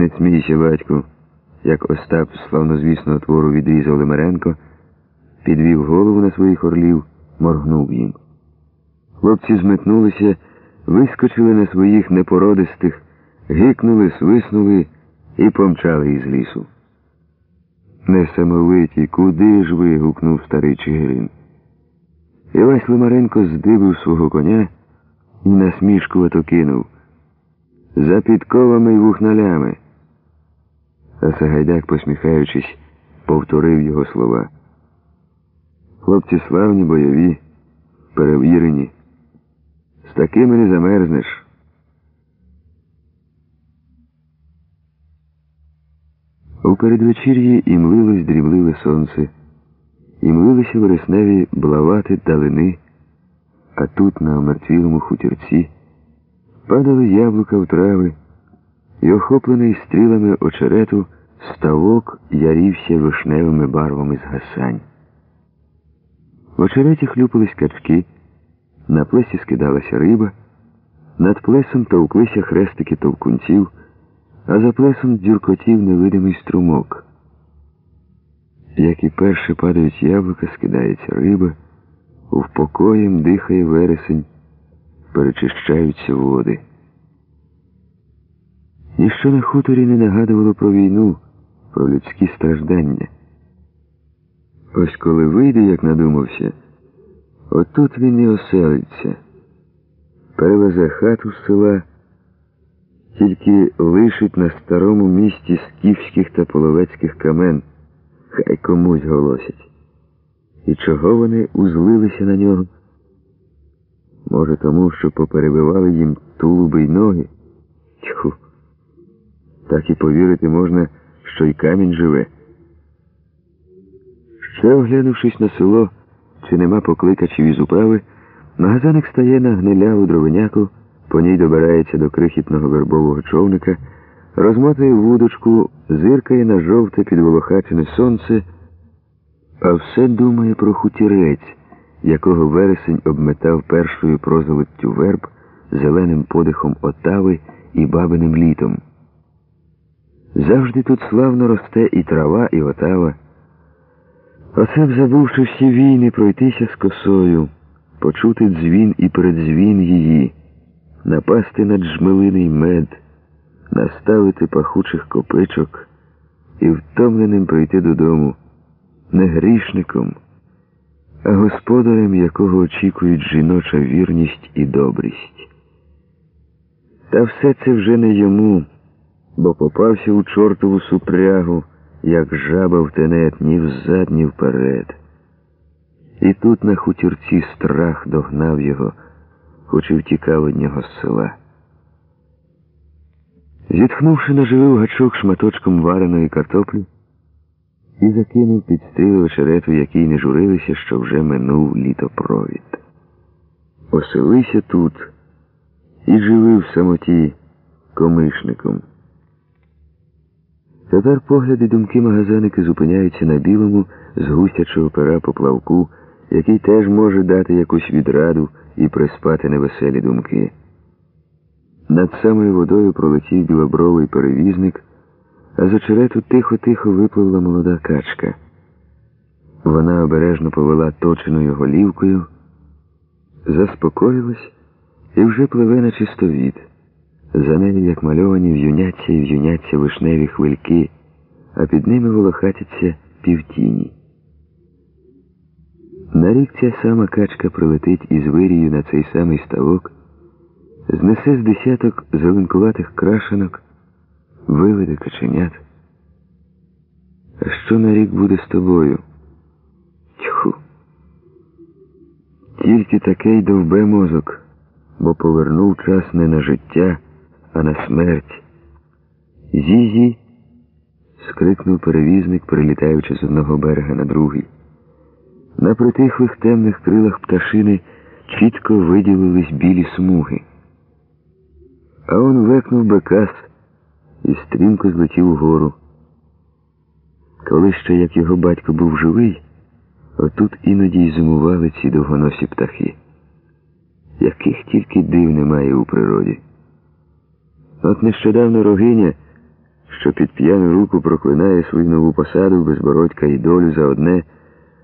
Не смійся, батьку, як Остап славнозвісного твору відрізав Лимаренко, підвів голову на своїх орлів, моргнув їм. Хлопці зметнулися, вискочили на своїх непородистих, гикнули, свиснули і помчали із лісу. Несамовиті, куди ж ви? гукнув старий Чигирин. Івась Лимаренко здивив свого коня і насмішкувато кинув. За підковами й вухналями. Сагайдак, посміхаючись, повторив його слова. Хлопці славні, бойові, перевірені. З такими не замерзнеш. У передвечір'ї і млилось дрібливе сонце, і млилися вересневі блавати далини, а тут, на омертвілому хутірці, падали яблука в трави, і охоплений стрілами очерету ставок ярівся вишневими барвами згасань. В очереті хлюпались качки, на плесі скидалася риба, над плесом товклися хрестики товкунців, а за плесом дзюркотів невидимий струмок. Як і перше падають яблука, скидається риба, впокоєм дихає вересень, перечищаються води. Ніщо на хуторі не нагадувало про війну, про людські страждання. Ось коли вийде, як надумався, отут він і оселиться, перевезе хату з села, тільки лишить на старому місті скіфських та половецьких камен, хай комусь голосять. І чого вони узлилися на нього? Може, тому, що поперебивали їм тулуби й ноги? Тьху. Так і повірити можна, що й камінь живе. Ще оглянувшись на село, чи нема покликачів із управи, магазаник стає на гниляву дровиняку, по ній добирається до крихітного вербового човника, розмотує вудочку, зиркає на жовте підволохачене сонце, а все думає про хутірець, якого вересень обметав першою прозолоттю верб, зеленим подихом отави і бабиним літом. Завжди тут славно росте і трава, і отава. Оце б забувши всі війни, пройтися з косою, почути дзвін і передзвін її, напасти на джмелиний мед, наставити пахучих копичок і втомленим прийти додому не грішником, а господарем, якого очікують жіноча вірність і добрість. Та все це вже не йому бо попався у чортову супрягу, як жаба в тенет ні взад, ні вперед. І тут на хутірці страх догнав його, хоч і втікав від нього з села. Зітхнувши, наживив гачок шматочком вареної картоплі і закинув під стріли очерету, який не журилися, що вже минув літопровід. Оселися тут і живи в самоті комишником. Тепер погляди думки магазиники зупиняються на білому з гусячого пера поплавку, який теж може дати якусь відраду і приспати невеселі думки. Над самою водою пролетів білобровий перевізник, а з очерету тихо-тихо випливла молода качка. Вона обережно повела точеною голівкою, заспокоїлась і вже пливе на чистовід. За нею, як мальовані, в'юняться і в'юняться вишневі хвильки, а під ними волохатяться півтіні. На рік ця сама качка прилетить із вирію на цей самий ставок, знесе з десяток зеленкуватих крашенок, виведе каченят. А що на рік буде з тобою? Тьху. Тільки таке й довбе мозок, бо повернув час не на життя а на смерть. Зі-зі, скрикнув перевізник, перелітаючи з одного берега на другий. На притихлих темних крилах пташини чітко виділились білі смуги. А он векнув бекас і стрімко злетів угору. Коли ще, як його батько був живий, отут іноді й зимували ці довгоносі птахи, яких тільки див немає у природі. От нещодавно рогиня, що під п'яну руку проклинає свою нову посаду безбородька і долю за одне.